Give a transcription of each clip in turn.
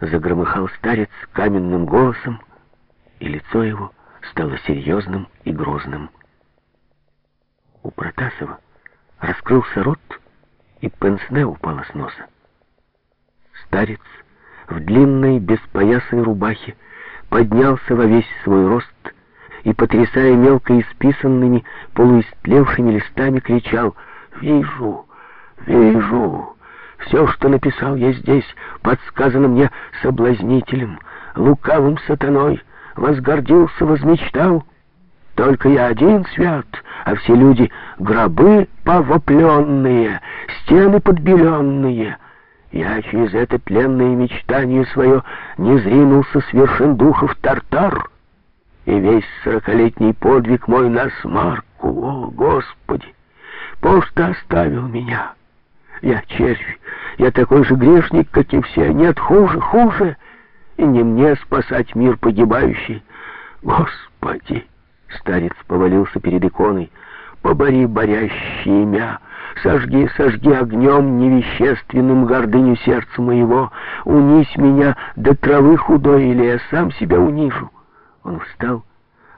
Загромыхал старец каменным голосом, и лицо его стало серьезным и грозным. У Протасова раскрылся рот, и пенсне упала с носа. Старец в длинной беспоясной рубахе поднялся во весь свой рост и, потрясая мелко исписанными, полуистлевшими листами, кричал «Вижу, вижу! Все, что написал я здесь, подсказано мне соблазнителем, лукавым сатаной, возгордился, возмечтал. Только я один свят, а все люди — гробы повопленные, стены подбеленные». Я через это тленное мечтание свое не зринулся с вершин духов Тартар, и весь сорокалетний подвиг мой на смарку, о, Господи! Пошта оставил меня. Я червь, я такой же грешник, как и все, нет, хуже, хуже, и не мне спасать мир погибающий. Господи! Старец повалился перед иконой. Побори борящие имя, Сожги, сожги огнем невещественным гордыню сердца моего. Унись меня до травы худой, или я сам себя унижу. Он встал,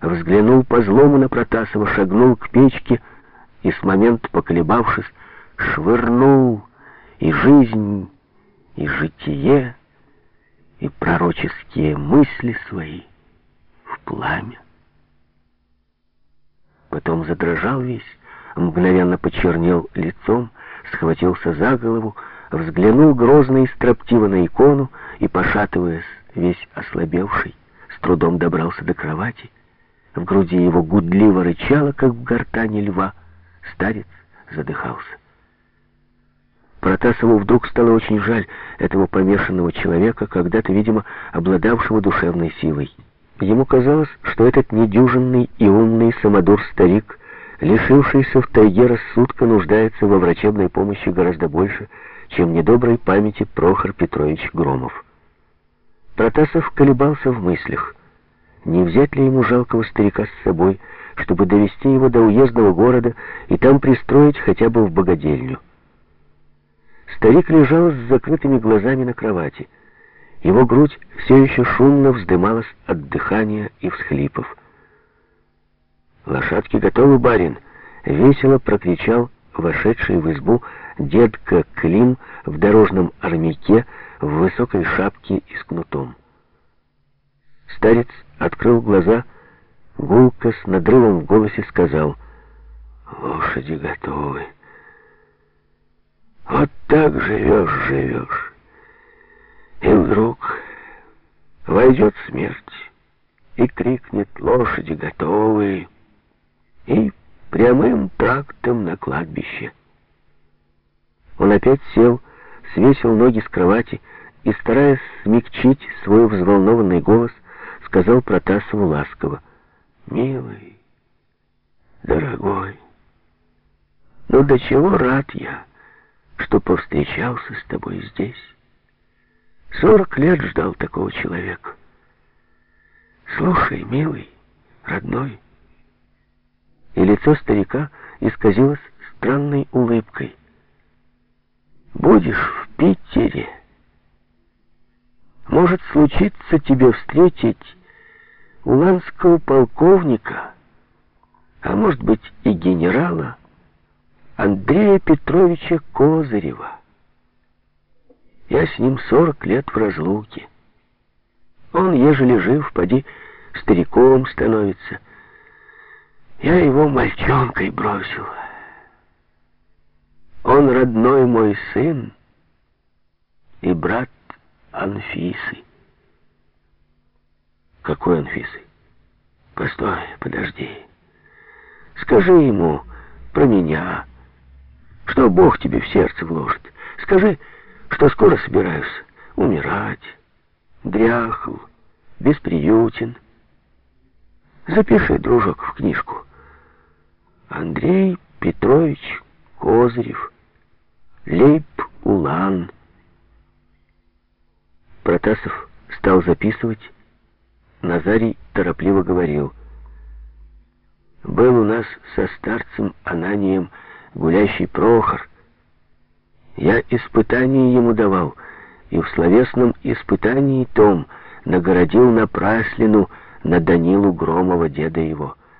взглянул по злому на Протасова, шагнул к печке и, с момента поколебавшись, швырнул и жизнь, и житие, и пророческие мысли свои в пламя. Потом задрожал весь, мгновенно почернел лицом, схватился за голову, взглянул грозно и строптиво на икону и, пошатываясь, весь ослабевший, с трудом добрался до кровати. В груди его гудливо рычало, как в гортане льва. Старец задыхался. Протасову вдруг стало очень жаль этого помешанного человека, когда-то, видимо, обладавшего душевной силой. Ему казалось, что этот недюжинный и умный самодур-старик лишившийся в тайге рассудка, нуждается во врачебной помощи гораздо больше, чем недоброй памяти Прохор Петрович Громов. Протасов колебался в мыслях. Не взять ли ему жалкого старика с собой, чтобы довести его до уездного города и там пристроить хотя бы в богадельню? Старик лежал с закрытыми глазами на кровати. Его грудь все еще шумно вздымалась от дыхания и всхлипов. «Лошадки готовы, барин!» — весело прокричал вошедший в избу дедка Клим в дорожном армяке в высокой шапке и с кнутом. Старец открыл глаза, гулко с надрывом в голосе сказал «Лошади готовы. Вот так живешь, живешь. И вдруг войдет смерть и крикнет «Лошади готовы!» и прямым трактом на кладбище. Он опять сел, свесил ноги с кровати и, стараясь смягчить свой взволнованный голос, сказал Протасову ласково, «Милый, дорогой, ну до чего рад я, что повстречался с тобой здесь. Сорок лет ждал такого человека. Слушай, милый, родной, и лицо старика исказилось странной улыбкой. «Будешь в Питере. Может случиться тебе встретить уланского полковника, а может быть и генерала Андрея Петровича Козырева. Я с ним сорок лет в разлуке. Он, ежели жив, поди, стариком становится, я его мальчонкой бросил. Он родной мой сын и брат Анфисы. Какой Анфисы? Постой, подожди. Скажи ему про меня, что Бог тебе в сердце вложит. Скажи, что скоро собираюсь умирать, дряхл, бесприютен. Запиши, дружок, в книжку. Андрей Петрович Козырев, Лейб-Улан. Протасов стал записывать. Назарий торопливо говорил. Был у нас со старцем Ананием гулящий Прохор. Я испытания ему давал, и в словесном испытании том нагородил напраслину на Данилу Громова, деда его.